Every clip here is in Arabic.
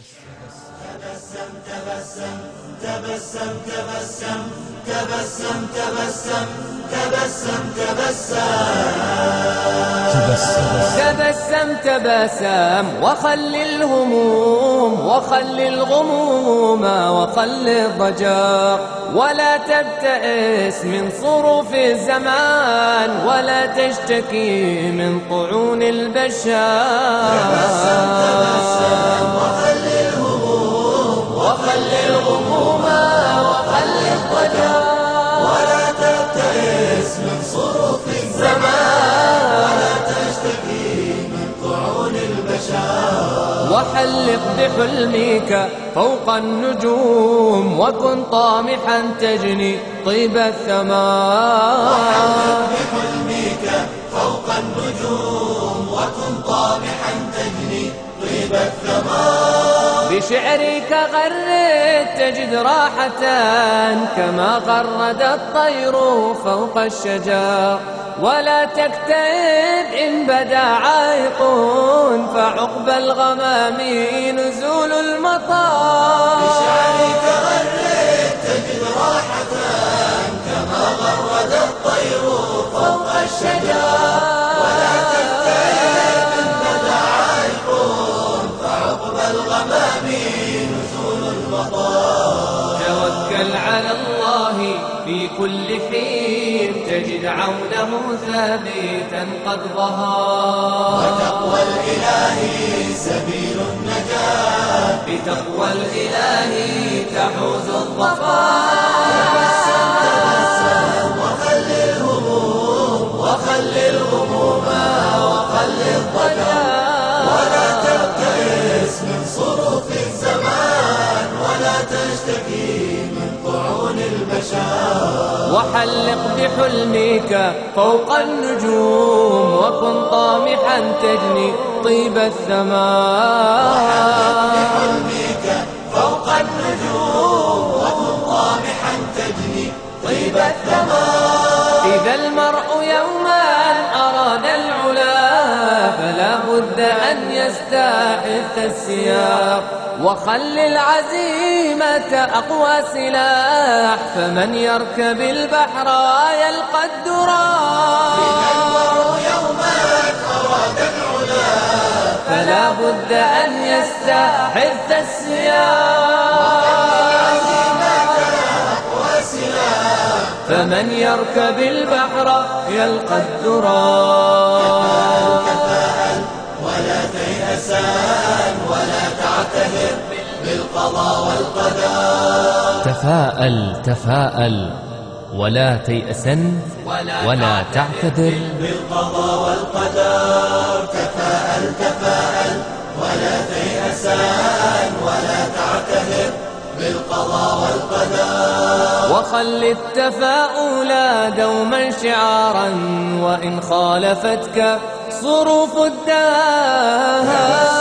تبسم تبسم تبسم تبسم تبسم تبسم تبسم تبسم تبسم تبسم وخل الهموم وخل الغموم وخل الضجر. ولا تبتئس من صروف الزمان ولا تشتكي من طعون البشر. تبسم تبسم وخل وخل الغموم وخل الضجر ولا تبتئس من صروف الزمان. ولا تشتكي من طعون البشر. وحلق بحلمك فوق النجوم. وكن طامحا تجني طيب الثمار. بحلمك فوق النجوم. وكن طامحا تجني طيب الثمار. بشعرك غرد تجد راحة كما غرد الطير فوق الشجر. ولا تكتئب إن بدا عائق فعقب الغمام نزول المطر بشعرك غرد تجد راحة كما غرد الطير على الله في كل حين تجد عونه ثابتا قد ظهر. وتقوى الإله سبيل النجاة. بتقوى الإله تحوز الظفر البشر وحلق بحلمك فوق النجوم وكن طامحا تجني طيب الثمار بحلمك فوق النجوم وكن طامحا تجني طيب إذا المرء يوما أراد العلا فلا بد أن يستحث السياق. وخل العزيمة أقوى سلاح فمن يركب البحر يلقى العلا فلا بد أن يستحث السياق وسلاح فمن يركب البحر يلقى تفاءل ولا تعتذر بالقضاء والقدر. تفاءل تفاءل. ولا تيأسن ولا تعتذر بالقضاء والقدر. تفاءل تفاءل. ولا تيأسان ولا تعتذر بالقضاء والقدر. وخل التفاؤل دوما شعارا وإن خالفتك صروف الدهر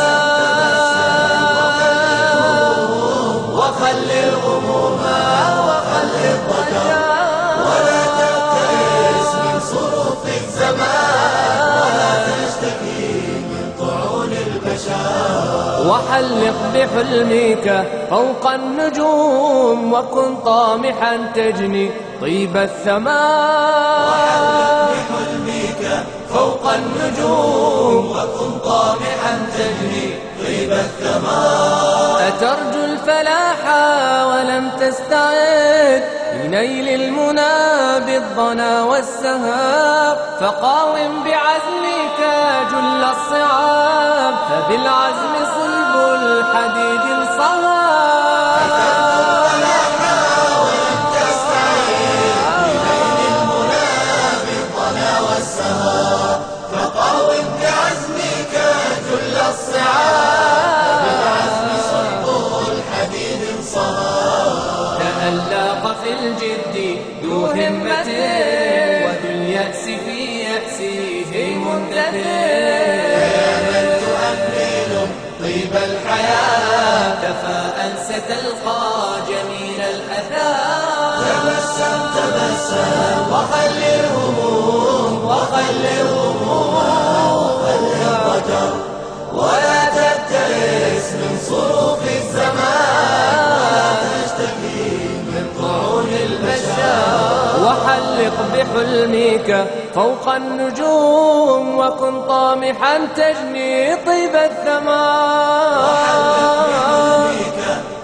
وحلق بحلمك فوق النجوم وكن طامحا تجني طيب الثمار بحلمك فوق النجوم وكن طامحا تجني طيب الثمار أترجو الفلاح ولم تستعد لنيل المنى بالضنا والسهاب فقاوم بعزمك جل الصعاب فبالعزم صلب الحديد انصهاب تألق في الجد ذو همة وباليأس في يأسه مندثر من تؤمل طيب الحياة تفاءل ستلقى جميل الأثار تبسم تبسم وخل الهموم وخل الهموم وخل الضجر ولا تبتئس من صروف حلمك فوق النجوم وكن طامحا تجني طيب الثمار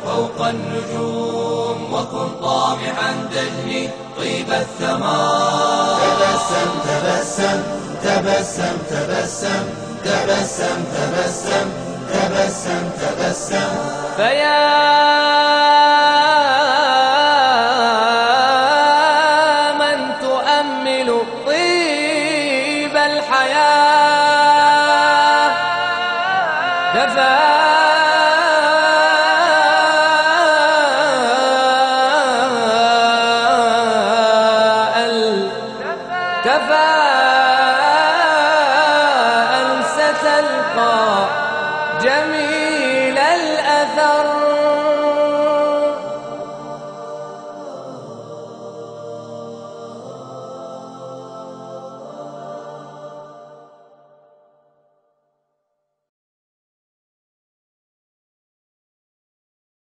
فوق النجوم وكن طامحا تجني طيب الثمار تبسم تبسم تبسم تبسم تبسم تبسم تبسم تبسم. فيا تفاءل تفاءل